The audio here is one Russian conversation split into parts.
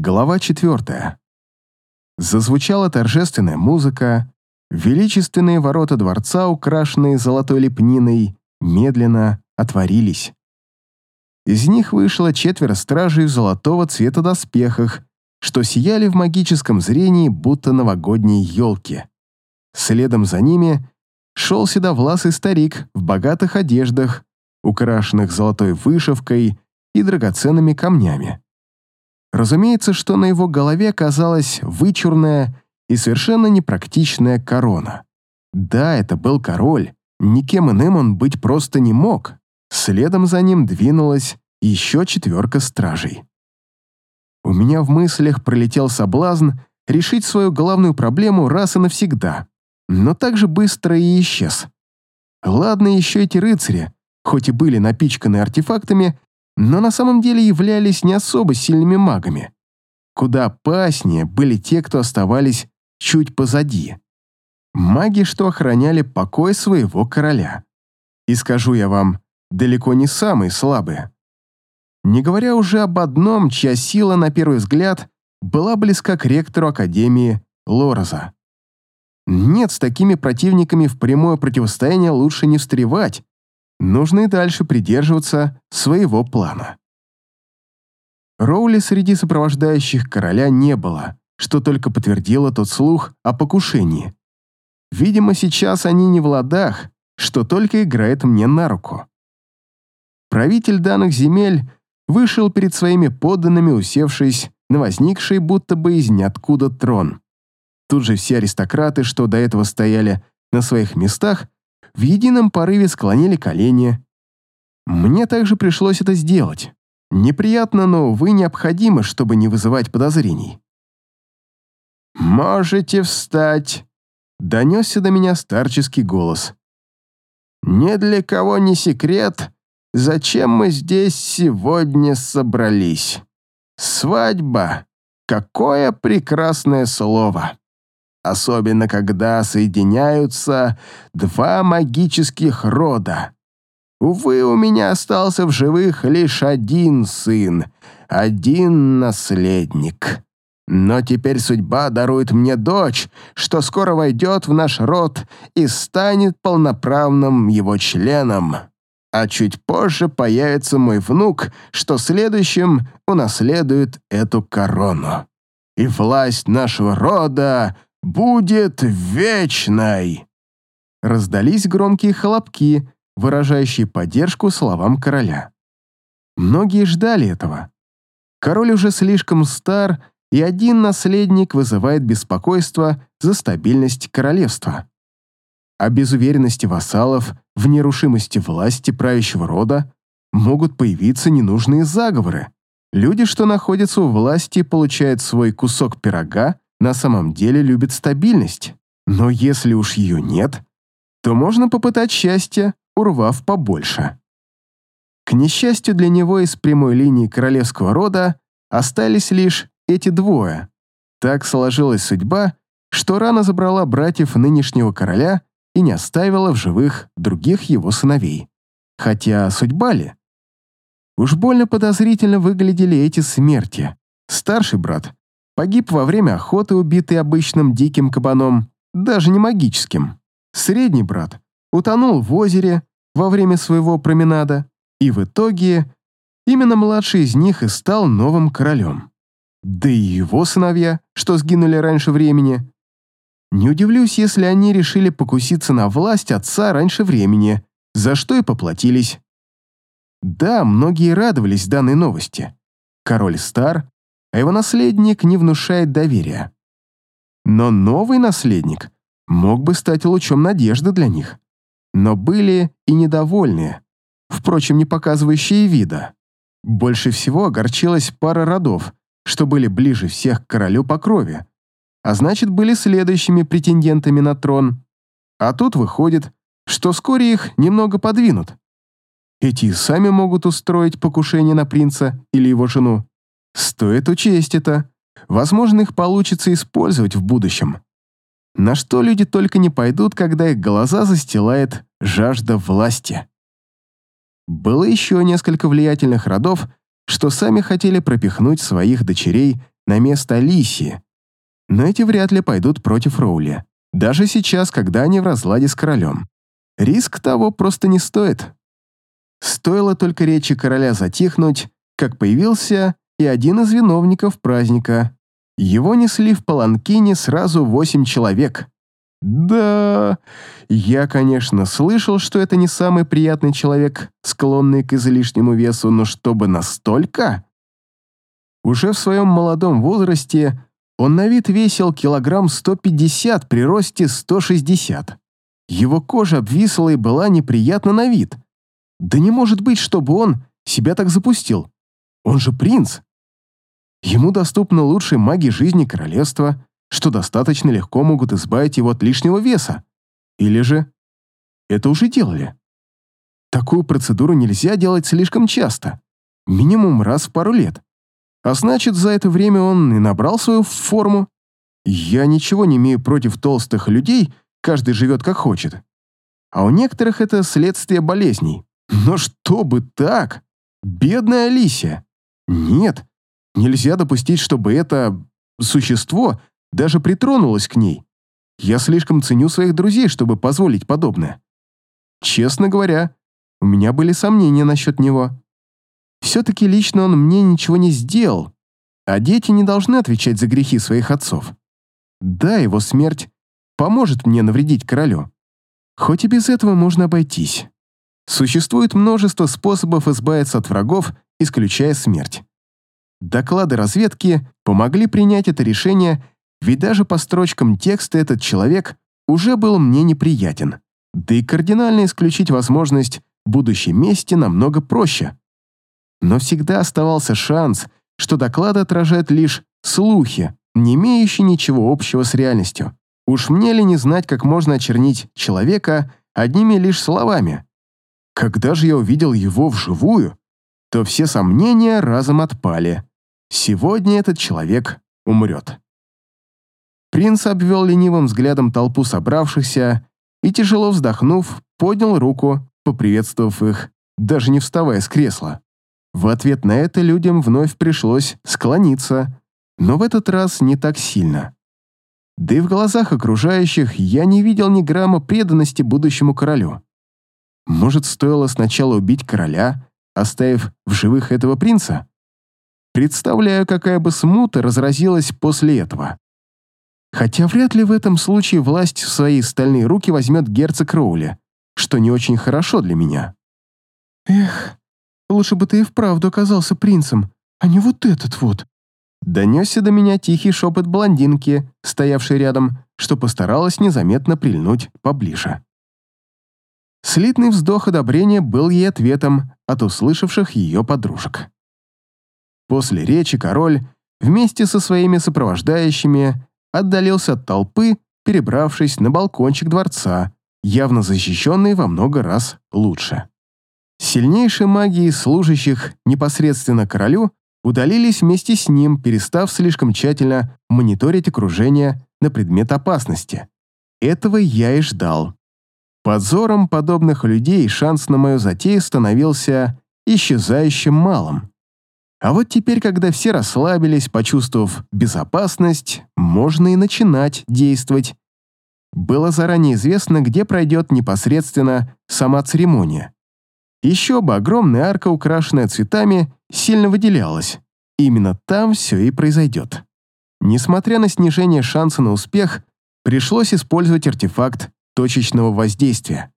Глава четвертая. Зазвучала торжественная музыка, величественные ворота дворца, украшенные золотой лепниной, медленно отворились. Из них вышло четверо стражей в золотого цвета доспехах, что сияли в магическом зрении, будто новогодние елки. Следом за ними шел седовласый старик в богатых одеждах, украшенных золотой вышивкой и драгоценными камнями. Разумеется, что на его голове оказалась вычурная и совершенно непрактичная корона. Да, это был король, никем иным он быть просто не мог. Следом за ним двинулась еще четверка стражей. У меня в мыслях пролетел соблазн решить свою главную проблему раз и навсегда, но так же быстро и исчез. Ладно, еще эти рыцари, хоть и были напичканы артефактами, но на самом деле являлись не особо сильными магами. Куда опаснее были те, кто оставались чуть позади. Маги, что охраняли покой своего короля. И скажу я вам, далеко не самые слабые. Не говоря уже об одном, чья сила, на первый взгляд, была близка к ректору Академии Лороза. Нет, с такими противниками в прямое противостояние лучше не встревать, нужно и дальше придерживаться своего плана. Роули среди сопровождающих короля не было, что только подтвердило тот слух о покушении. Видимо, сейчас они не в ладах, что только играет мне на руку. Правитель данных земель вышел перед своими подданными, усевшись на возникший будто бы из ниоткуда трон. Тут же все аристократы, что до этого стояли на своих местах, в едином порыве склонили колени. Мне также пришлось это сделать. Неприятно, но, увы, необходимо, чтобы не вызывать подозрений. «Можете встать», — донесся до меня старческий голос. «Ни для кого не секрет, зачем мы здесь сегодня собрались. Свадьба — какое прекрасное слово!» Особенно когда соединяются два магических рода. Увы, у меня остался в живых лишь один сын, один наследник. Но теперь судьба дарует мне дочь, что скоро войдет в наш род и станет полноправным его членом. А чуть позже появится мой внук, что следующим унаследует эту корону. И власть нашего рода будет вечной!» Раздались громкие хлопки, выражающие поддержку словам короля. Многие ждали этого. Король уже слишком стар, и один наследник вызывает беспокойство за стабильность королевства. А без уверенности вассалов в нерушимости власти правящего рода могут появиться ненужные заговоры. Люди, что находятся у власти, получают свой кусок пирога на самом деле любит стабильность. Но если уж ее нет, то можно попытать счастье, урвав побольше. К несчастью для него из прямой линии королевского рода остались лишь эти двое. Так сложилась судьба, что рано забрала братьев нынешнего короля и не оставила в живых других его сыновей. Хотя судьба ли? Уж больно подозрительно выглядели эти смерти. Старший брат Погиб во время охоты, убитый обычным диким кабаном, даже не магическим. Средний брат утонул в озере во время своего променада, и в итоге именно младший из них и стал новым королем. Да и его сыновья, что сгинули раньше времени. Не удивлюсь, если они решили покуситься на власть отца раньше времени, за что и поплатились. Да, многие радовались данной новости. Король стар, а его наследник не внушает доверия. Но новый наследник мог бы стать лучом надежды для них. Но были и недовольные, впрочем, не показывающие вида. Больше всего огорчилась пара родов, что были ближе всех к королю по крови, а значит, были следующими претендентами на трон. А тут выходит, что вскоре их немного подвинут. Эти сами могут устроить покушение на принца или его жену. Стоит учесть это. Возможно, их получится использовать в будущем. На что люди только не пойдут, когда их глаза застилает жажда власти. Было еще несколько влиятельных родов, что сами хотели пропихнуть своих дочерей на место Алисии. Но эти вряд ли пойдут против Роули, даже сейчас, когда они в разладе с королем. Риск того просто не стоит. Стоило только речи короля затихнуть, как появился и один из виновников праздника. Его несли в паланкине сразу восемь человек. Да, я, конечно, слышал, что это не самый приятный человек, склонный к излишнему весу, но чтобы настолько? Уже в своем молодом возрасте он на вид весил килограмм 150 при росте 160. Его кожа обвисла и была неприятна на вид. Да не может быть, чтобы он себя так запустил. Он же принц. Ему доступны лучшие маги жизни королевства, что достаточно легко могут избавить его от лишнего веса. Или же это уже делали. Такую процедуру нельзя делать слишком часто, минимум раз в пару лет. А значит, за это время он и набрал свою форму. Я ничего не имею против толстых людей, каждый живет как хочет. А у некоторых это следствие болезней. Но чтобы так? Бедная Алисия. Нет, нельзя допустить, чтобы это существо даже притронулось к ней. Я слишком ценю своих друзей, чтобы позволить подобное. Честно говоря, у меня были сомнения насчет него. Все-таки лично он мне ничего не сделал, а дети не должны отвечать за грехи своих отцов. Да, его смерть поможет мне навредить королю. Хоть и без этого можно обойтись. Существует множество способов избавиться от врагов, исключая смерть. Доклады разведки помогли принять это решение, ведь даже по строчкам текста этот человек уже был мне неприятен. Да и кардинально исключить возможность будущей мести намного проще. Но всегда оставался шанс, что доклады отражают лишь слухи, не имеющие ничего общего с реальностью. Уж мне ли не знать, как можно очернить человека одними лишь словами? Когда же я увидел его вживую, то все сомнения разом отпали. Сегодня этот человек умрет. Принц обвел ленивым взглядом толпу собравшихся и, тяжело вздохнув, поднял руку, поприветствовав их, даже не вставая с кресла. В ответ на это людям вновь пришлось склониться, но в этот раз не так сильно. Да и в глазах окружающих я не видел ни грамма преданности будущему королю. Может, стоило сначала убить короля, оставив в живых этого принца? Представляю, какая бы смута разразилась после этого. Хотя вряд ли в этом случае власть в свои стальные руки возьмет герцог Роули, что не очень хорошо для меня. Эх, Лучше бы ты и вправду оказался принцем, а не вот этот вот». Донесся до меня тихий шепот блондинки, стоявшей рядом, что постаралась незаметно прильнуть поближе. Слитный вздох одобрения был ей ответом от услышавших ее подружек. После речи король вместе со своими сопровождающими отдалился от толпы, перебравшись на балкончик дворца, явно защищенный во много раз лучше. Сильнейшие маги из служащих непосредственно королю удалились вместе с ним, перестав слишком тщательно мониторить окружение на предмет опасности. Этого я и ждал. Подзором подобных людей шанс на мою затею становился исчезающим малым. А вот теперь, когда все расслабились, почувствовав безопасность, можно и начинать действовать. Было заранее известно, где пройдет непосредственно сама церемония. Еще бы огромная арка, украшенная цветами, сильно выделялась. Именно там все и произойдет. Несмотря на снижение шанса на успех, пришлось использовать артефакт точечного воздействия.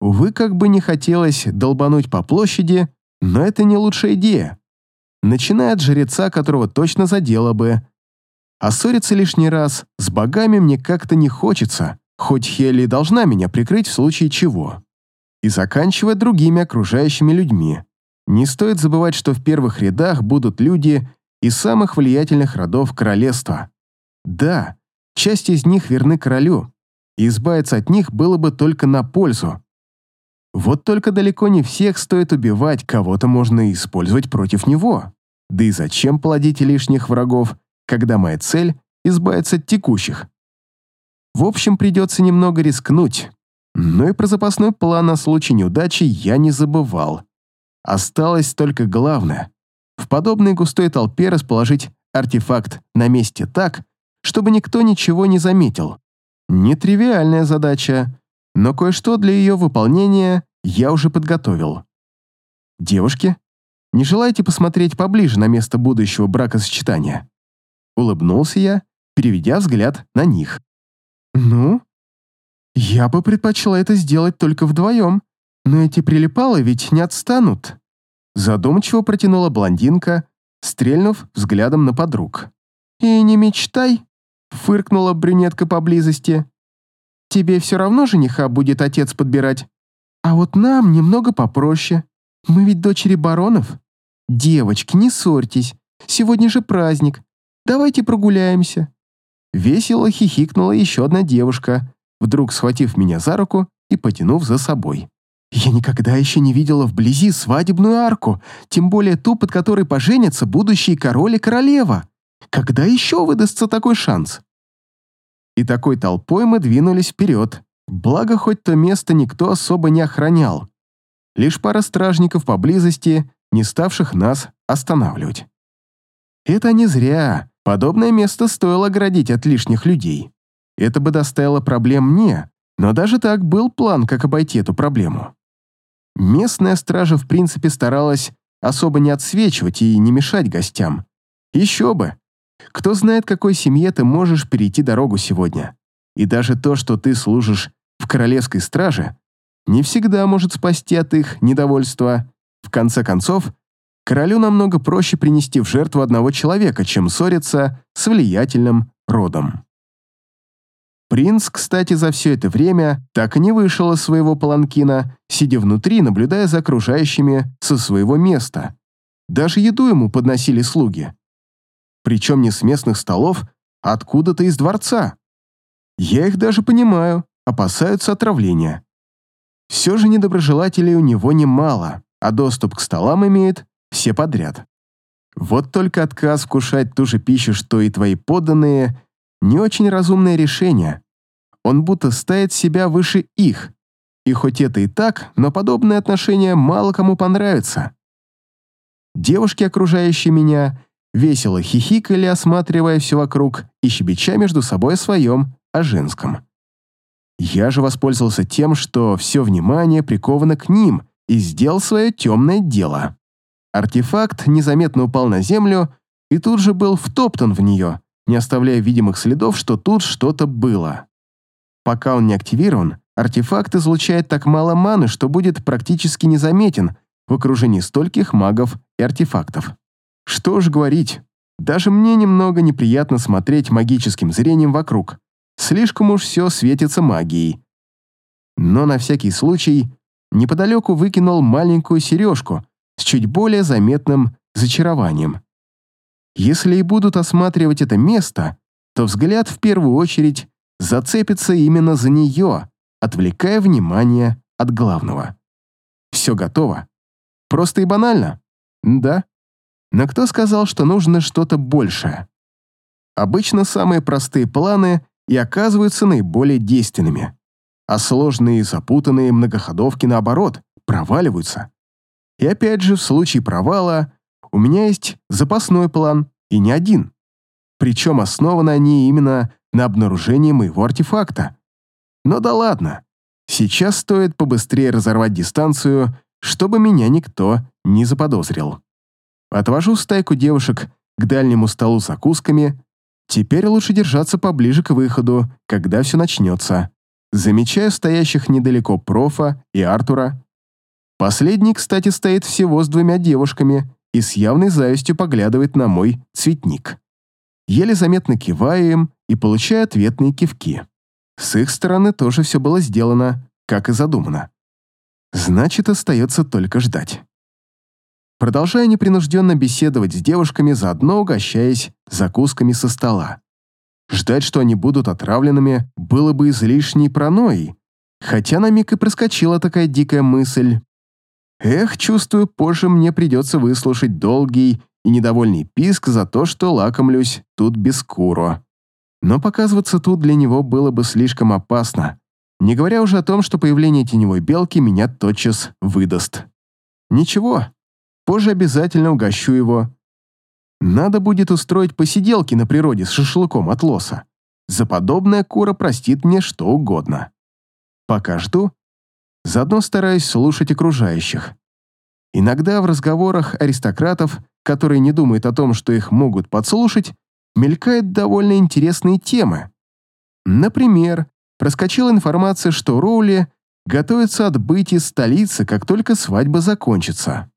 Увы, как бы не хотелось долбануть по площади, но это не лучшая идея. Начиная от жреца, которого точно задело бы. А ссориться лишний раз с богами мне как-то не хочется, хоть Хелли должна меня прикрыть в случае чего и заканчивая другими окружающими людьми. Не стоит забывать, что в первых рядах будут люди из самых влиятельных родов королевства. Да, часть из них верны королю, и избавиться от них было бы только на пользу. Вот только далеко не всех стоит убивать, кого-то можно использовать против него. Да и зачем плодить лишних врагов, когда моя цель — избавиться от текущих? В общем, придется немного рискнуть, но и про запасной план на случай неудачи я не забывал. Осталось только главное — в подобной густой толпе расположить артефакт на месте так, чтобы никто ничего не заметил. Нетривиальная задача, но кое-что для ее выполнения я уже подготовил. Девушки, не желаете посмотреть поближе на место будущего бракосочетания? Улыбнулся я, переведя взгляд на них. Ну, я бы предпочла это сделать только вдвоем, но эти прилипалы ведь не отстанут. Задумчиво протянула блондинка, стрельнув взглядом на подруг. «И не мечтай», — фыркнула брюнетка поблизости. «Тебе все равно жениха будет отец подбирать. А вот нам немного попроще. Мы ведь дочери баронов. Девочки, не ссорьтесь. Сегодня же праздник. Давайте прогуляемся». Весело хихикнула еще одна девушка, вдруг схватив меня за руку и потянув за собой. Я никогда еще не видела вблизи свадебную арку, тем более ту, под которой поженятся будущие король и королева. Когда еще выдастся такой шанс? И такой толпой мы двинулись вперед. Благо, хоть то место никто особо не охранял. Лишь пара стражников поблизости, не ставших нас останавливать. Это не зря. Подобное место стоило оградить от лишних людей. Это бы доставило проблем мне, но даже так был план, как обойти эту проблему. Местная стража в принципе старалась особо не отсвечивать и не мешать гостям. Еще бы. Кто знает, какой семье ты можешь перейти дорогу сегодня. И даже то, что ты служишь в королевской страже, не всегда может спасти от их недовольства. Конце концов, королю намного проще принести в жертву одного человека, чем ссориться с влиятельным родом. Принц, кстати, за все это время так и не вышел из своего паланкина, сидя внутри, наблюдая за окружающими со своего места. Даже еду ему подносили слуги. Причем не с местных столов, а откуда-то из дворца. Я их даже понимаю, опасаются отравления. Все же недоброжелателей у него немало, а доступ к столам имеет все подряд. Вот только отказ вкушать ту же пищу, что и твои подданные, не очень разумное решение. Он будто ставит себя выше их. И хоть это и так, но подобное отношение мало кому понравится. Девушки, окружающие меня, весело хихикали, осматривая все вокруг и щебеча между собой о своем, о женском. Я же воспользовался тем, что все внимание приковано к ним и сделал свое темное дело. Артефакт незаметно упал на землю и тут же был втоптан в нее, не оставляя видимых следов, что тут что-то было. Пока он не активирован, артефакт излучает так мало маны, что будет практически незаметен в окружении стольких магов и артефактов. Что ж говорить, даже мне немного неприятно смотреть магическим зрением вокруг. Слишком уж все светится магией. Но на всякий случай неподалеку выкинул маленькую сережку с чуть более заметным зачарованием. Если и будут осматривать это место, то взгляд в первую очередь зацепится именно за нее, отвлекая внимание от главного. Все готово. Просто и банально. Да. Но кто сказал, что нужно что-то большее? Обычно самые простые планы и оказываются наиболее действенными, а сложные и запутанные многоходовки, наоборот, проваливаются. И опять же, в случае провала у меня есть запасной план, и не один. Причем основаны они именно на обнаружении моего артефакта. Но да ладно. Сейчас стоит побыстрее разорвать дистанцию, чтобы меня никто не заподозрил. Отвожу стайку девушек к дальнему столу с закусками. Теперь лучше держаться поближе к выходу, когда все начнется. Замечаю стоящих недалеко профа и Артура. Последний, кстати, стоит всего с двумя девушками и с явной завистью поглядывает на мой цветник. Еле заметно киваю им и получаю ответные кивки. С их стороны тоже все было сделано, как и задумано. Значит, остается только ждать. Продолжая непринужденно беседовать с девушками, заодно угощаясь закусками со стола. Ждать, что они будут отравленными, было бы излишней проной, хотя на миг и проскочила такая дикая мысль. Эх, чувствую, позже мне придется выслушать долгий и недовольный писк за то, что лакомлюсь тут без куро. Но показываться тут для него было бы слишком опасно, не говоря уже о том, что появление теневой белки меня тотчас выдаст. Ничего, позже обязательно угощу его. Надо будет устроить посиделки на природе с шашлыком от лоса. За подобное кура простит мне что угодно. Пока жду, заодно стараюсь слушать окружающих. Иногда в разговорах аристократов, которые не думают о том, что их могут подслушать, мелькают довольно интересные темы. Например, проскочила информация, что Роули готовится отбыть из столицы, как только свадьба закончится.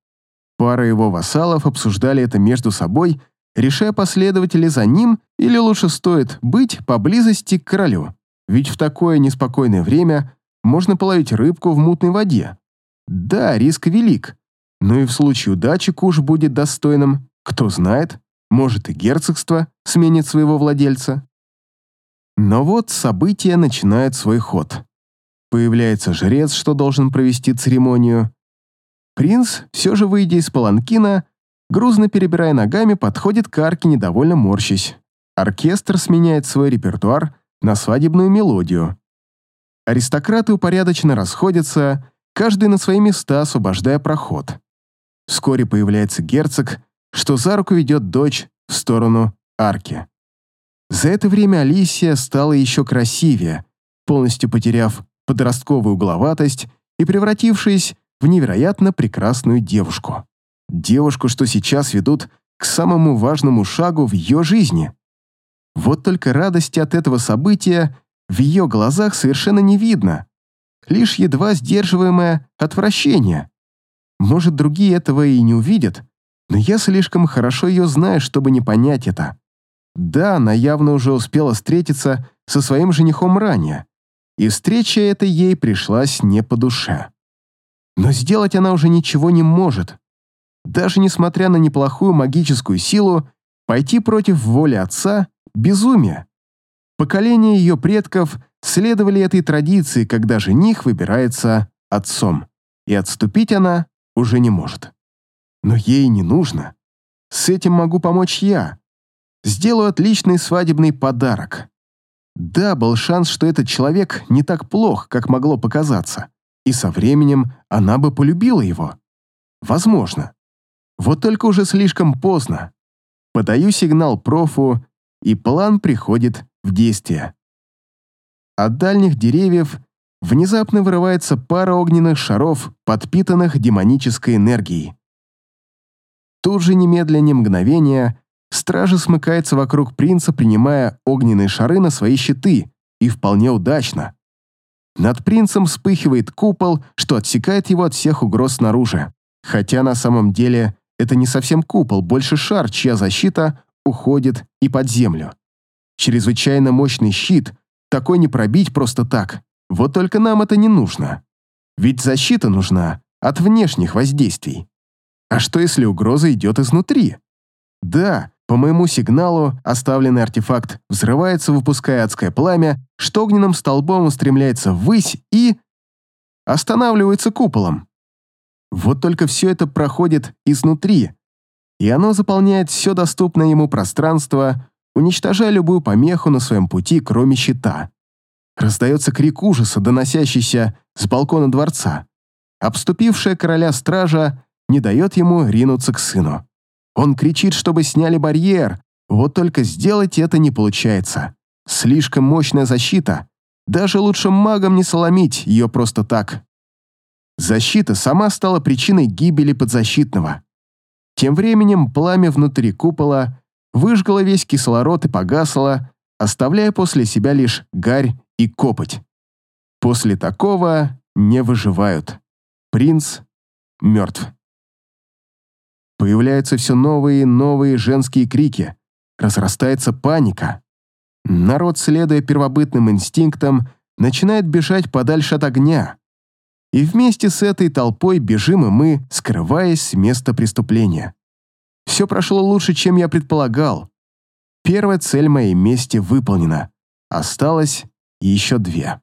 Пара его вассалов обсуждали это между собой, решая, последовать ли за ним или лучше стоит быть поблизости к королю. Ведь в такое неспокойное время можно половить рыбку в мутной воде. Да, риск велик, но и в случае удачи куш будет достойным, кто знает, может и герцогство сменит своего владельца. Но вот события начинают свой ход. Появляется жрец, что должен провести церемонию. Принц, все же выйдя из паланкина, грузно перебирая ногами, подходит к арке, недовольно морщись. Оркестр сменяет свой репертуар на свадебную мелодию. Аристократы упорядоченно расходятся, каждый на свои места, освобождая проход. Вскоре появляется герцог, что за руку ведет дочь в сторону арки. За это время Алисия стала еще красивее, полностью потеряв подростковую угловатость и превратившись в невероятно прекрасную девушку. Девушку, что сейчас ведут к самому важному шагу в ее жизни. Вот только радости от этого события в ее глазах совершенно не видно, лишь едва сдерживаемое отвращение. Может, другие этого и не увидят, но я слишком хорошо ее знаю, чтобы не понять это. Да, она явно уже успела встретиться со своим женихом ранее, и встреча эта ей пришлась не по душе. Но сделать она уже ничего не может. Даже несмотря на неплохую магическую силу, пойти против воли отца — безумие. Поколения ее предков следовали этой традиции, когда жених выбирается отцом, и отступить она уже не может. Но ей не нужно. С этим могу помочь я. Сделаю отличный свадебный подарок. Да, был шанс, что этот человек не так плох, как могло показаться, и со временем она бы полюбила его. Возможно. Вот только уже слишком поздно. Подаю сигнал профу, и план приходит в действие. От дальних деревьев внезапно вырывается пара огненных шаров, подпитанных демонической энергией. Тут же немедленно мгновения стража смыкается вокруг принца, принимая огненные шары на свои щиты, и вполне удачно. Над принцем вспыхивает купол, что отсекает его от всех угроз снаружи. Хотя на самом деле это не совсем купол, больше шар, чья защита уходит и под землю. Чрезвычайно мощный щит, такой не пробить просто так. Вот только нам это не нужно. Ведь защита нужна от внешних воздействий. А что если угроза идет изнутри? Да, по моему сигналу оставленный артефакт взрывается, выпуская адское пламя, что огненным столбом устремляется ввысь и... останавливается куполом. Вот только все это проходит изнутри, и оно заполняет все доступное ему пространство, уничтожая любую помеху на своем пути, кроме щита. Раздается крик ужаса, доносящийся с балкона дворца. Обступившая короля стража не дает ему ринуться к сыну. Он кричит, чтобы сняли барьер, вот только сделать это не получается. Слишком мощная защита. Даже лучшим магам не соломить ее просто так. Защита сама стала причиной гибели подзащитного. Тем временем пламя внутри купола выжгало весь кислород и погасло, оставляя после себя лишь гарь и копоть. После такого не выживают. Принц мертв. Появляются все новые и новые женские крики. Разрастается паника. Народ, следуя первобытным инстинктам, начинает бежать подальше от огня. И вместе с этой толпой бежим и мы, скрываясь с места преступления. Все прошло лучше, чем я предполагал. Первая цель моей мести выполнена. Осталось еще две.